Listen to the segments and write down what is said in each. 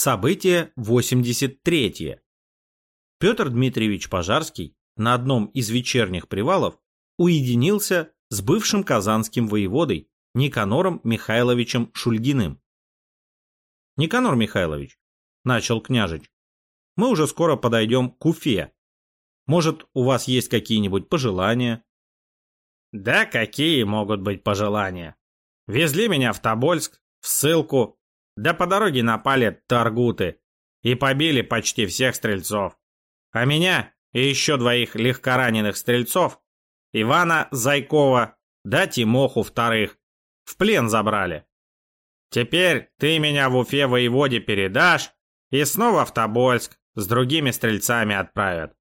Событие 83. Петр Дмитриевич Пожарский на одном из вечерних привалов уединился с бывшим казанским воеводой Никанором Михайловичем Шульгиным. «Никанор Михайлович», — начал княжич, — «мы уже скоро подойдем к Уфе. Может, у вас есть какие-нибудь пожелания?» «Да какие могут быть пожелания? Везли меня в Тобольск, в ссылку, да по дороге напали торгуты и побили почти всех стрельцов. А меня и еще двоих легкораненых стрельцов, Ивана Зайкова да Тимоху вторых, в плен забрали. Теперь ты меня в Уфе воеводе передашь и снова в Тобольск с другими стрельцами отправят.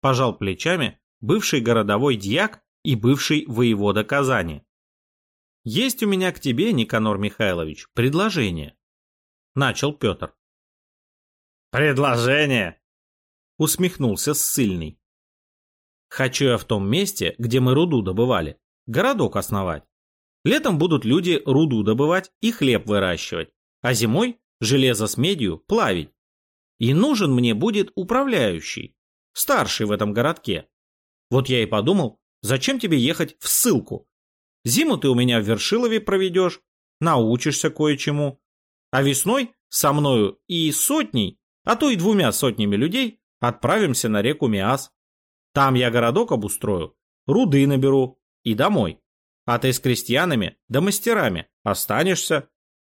Пожал плечами бывший городовой дьяк и бывший воевода Казани. Есть у меня к тебе, Никанор Михайлович, предложение. Начал Петр. Предложение? Усмехнулся ссыльный. Хочу я в том месте, где мы руду добывали, городок основать. Летом будут люди руду добывать и хлеб выращивать, а зимой железо с медью плавить. И нужен мне будет управляющий, старший в этом городке. Вот я и подумал, зачем тебе ехать в ссылку? Зиму ты у меня в Вершилове проведешь, научишься кое-чему. А весной со мною и сотней, а то и двумя сотнями людей отправимся на реку Миас. Там я городок обустрою, руды наберу и домой. А ты с крестьянами да мастерами останешься.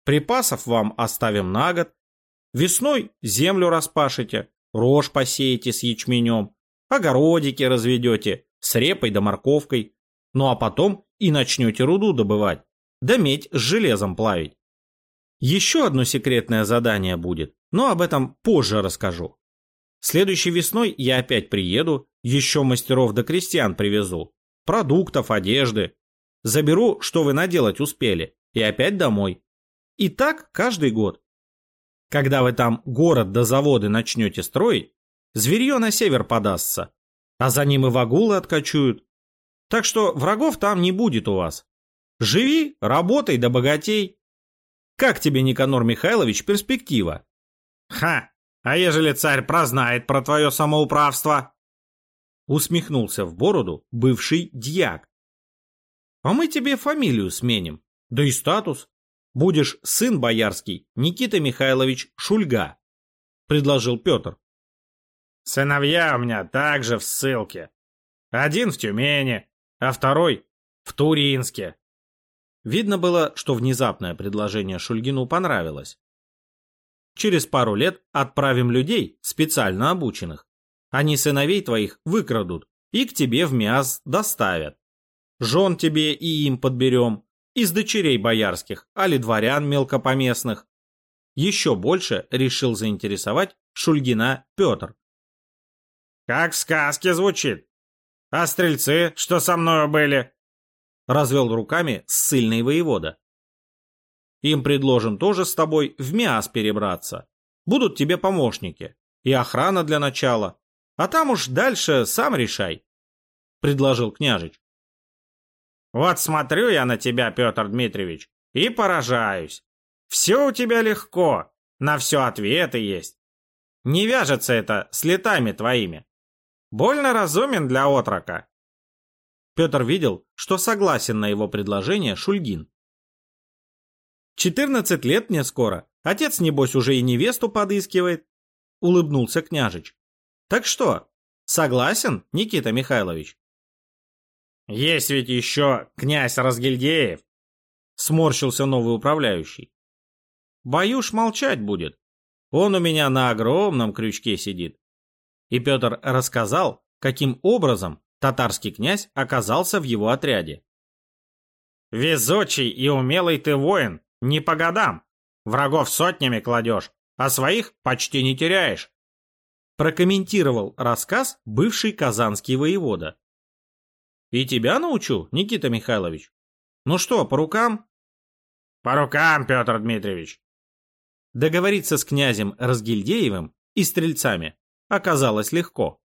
Припасов вам оставим на год. Весной землю распашете, рожь посеете с ячменем, огородики разведете с репой да морковкой. Ну а потом и начнете руду добывать, да медь с железом плавить. Еще одно секретное задание будет, но об этом позже расскажу. Следующей весной я опять приеду, еще мастеров до да крестьян привезу, продуктов, одежды. Заберу, что вы наделать успели, и опять домой. И так каждый год. Когда вы там город до да заводы начнете строить, зверье на север подастся, а за ним и вагулы откачуют, так что врагов там не будет у вас. Живи, работай да богатей. Как тебе, Никанор Михайлович, перспектива? Ха, а ежели царь прознает про твое самоуправство? Усмехнулся в бороду бывший дьяк. А мы тебе фамилию сменим, да и статус. Будешь сын боярский Никита Михайлович Шульга, предложил Петр. Сыновья у меня также в ссылке. Один в Тюмени, а второй в Туринске. Видно было, что внезапное предложение Шульгину понравилось. Через пару лет отправим людей, специально обученных. Они сыновей твоих выкрадут и к тебе в Миаз доставят. Жен тебе и им подберем, из дочерей боярских, али дворян мелкопоместных. Еще больше решил заинтересовать Шульгина Петр. «Как в сказке звучит», а стрельцы, что со мною были?» Развел руками ссыльный воевода. «Им предложим тоже с тобой в Миас перебраться. Будут тебе помощники. И охрана для начала. А там уж дальше сам решай», — предложил княжич. «Вот смотрю я на тебя, Петр Дмитриевич, и поражаюсь. Все у тебя легко, на все ответы есть. Не вяжется это с летами твоими. Больно разумен для отрока. Петр видел, что согласен на его предложение Шульгин. «Четырнадцать лет мне скоро. Отец, небось, уже и невесту подыскивает», — улыбнулся княжич. «Так что, согласен, Никита Михайлович?» «Есть ведь еще князь Разгильдеев», — сморщился новый управляющий. «Боюсь, молчать будет. Он у меня на огромном крючке сидит. И Петр рассказал, каким образом татарский князь оказался в его отряде. «Везучий и умелый ты воин, не по годам. Врагов сотнями кладешь, а своих почти не теряешь», прокомментировал рассказ бывший казанский воевода. «И тебя научу, Никита Михайлович? Ну что, по рукам?» «По рукам, Петр Дмитриевич!» Договориться с князем Разгильдеевым и стрельцами оказалось легко.